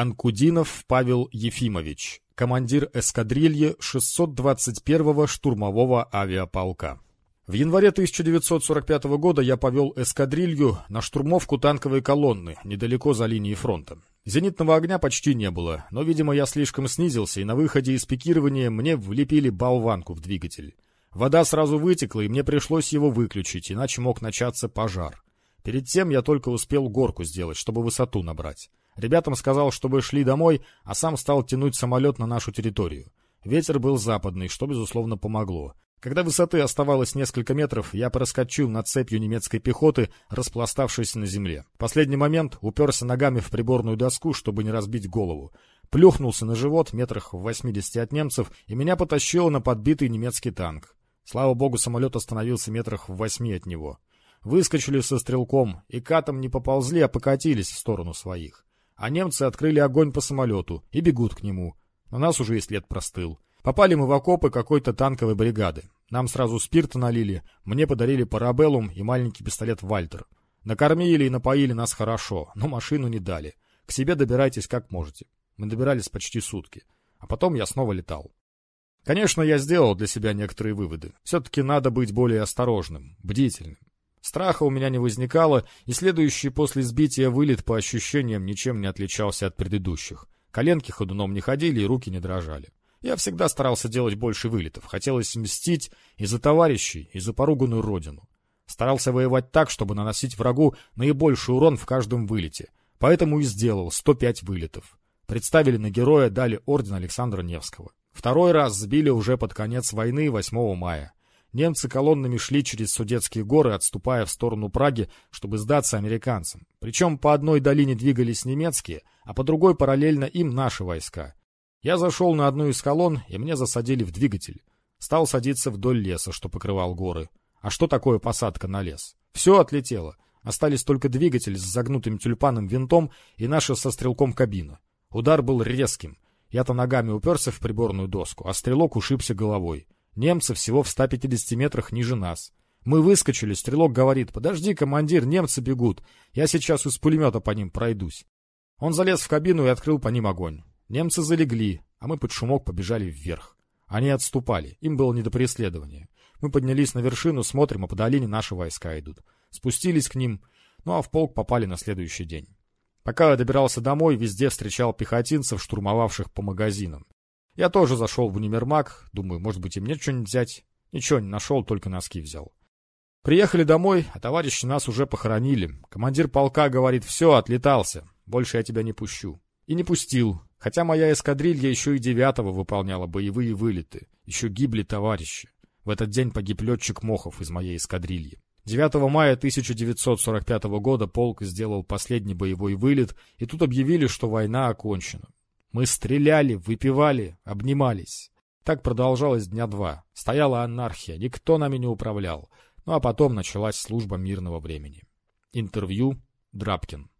Анкудинов Павел Ефимович, командир эскадрильи 621-го штурмового авиаполка. В январе 1945 года я повел эскадрилью на штурмовку танковой колонны недалеко за линией фронта. Зенитного огня почти не было, но, видимо, я слишком снизился, и на выходе из пикирования мне влепили болванку в двигатель. Вода сразу вытекла, и мне пришлось его выключить, иначе мог начаться пожар. Перед тем я только успел горку сделать, чтобы высоту набрать. Ребятам сказал, чтобы шли домой, а сам стал тянуть самолет на нашу территорию. Ветер был западный, что, безусловно, помогло. Когда высоты оставалось несколько метров, я проскочил над цепью немецкой пехоты, распластавшейся на земле. Последний момент уперся ногами в приборную доску, чтобы не разбить голову. Плюхнулся на живот метрах в 80 от немцев, и меня потащило на подбитый немецкий танк. Слава богу, самолет остановился метрах в восьми от него. Выскочили со стрелком, и катом не поползли, а покатились в сторону своих а немцы открыли огонь по самолету и бегут к нему. На нас уже и след простыл. Попали мы в окопы какой-то танковой бригады. Нам сразу спирта налили, мне подарили парабеллум и маленький пистолет «Вальтер». Накормили и напоили нас хорошо, но машину не дали. К себе добирайтесь как можете. Мы добирались почти сутки. А потом я снова летал. Конечно, я сделал для себя некоторые выводы. Все-таки надо быть более осторожным, бдительным. Страха у меня не возникало, и следующий после сбития вылет по ощущениям ничем не отличался от предыдущих. Коленки ходуном не ходили и руки не дрожали. Я всегда старался делать больше вылетов, хотелось мстить и за товарищей, и за поруганную родину. Старался воевать так, чтобы наносить врагу наибольший урон в каждом вылете, поэтому и сделал 105 вылетов. Представили на героя, дали орден Александра Невского. Второй раз сбили уже под конец войны 8 мая. Немцы колоннами шли через Судетские горы, отступая в сторону Праги, чтобы сдаться американцам. Причем по одной долине двигались немецкие, а по другой параллельно им наши войска. Я зашел на одну из колонн, и мне засадили в двигатель. Стал садиться вдоль леса, что покрывал горы. А что такое посадка на лес? Все отлетело. Остались только двигатель с загнутым тюльпаном винтом и наша со стрелком кабина. Удар был резким. Я-то ногами уперся в приборную доску, а стрелок ушибся головой. Немцы всего в 150 метрах ниже нас. Мы выскочили, стрелок говорит, подожди, командир, немцы бегут. Я сейчас из пулемета по ним пройдусь. Он залез в кабину и открыл по ним огонь. Немцы залегли, а мы под шумок побежали вверх. Они отступали, им было не до преследования. Мы поднялись на вершину, смотрим, а по долине наши войска идут. Спустились к ним, ну а в полк попали на следующий день. Пока я добирался домой, везде встречал пехотинцев, штурмовавших по магазинам. Я тоже зашел в универмаг, думаю, может быть и мне что-нибудь взять. Ничего не нашел, только носки взял. Приехали домой, а товарищи нас уже похоронили. Командир полка говорит, все, отлетался, больше я тебя не пущу. И не пустил, хотя моя эскадрилья еще и девятого выполняла боевые вылеты. Еще гибли товарищи. В этот день погиб летчик Мохов из моей эскадрильи. 9 мая 1945 года полк сделал последний боевой вылет, и тут объявили, что война окончена. Мы стреляли, выпивали, обнимались. Так продолжалось дня два. Стояла анархия, никто нами не управлял. Ну а потом началась служба мирного времени. Интервью Драбкин.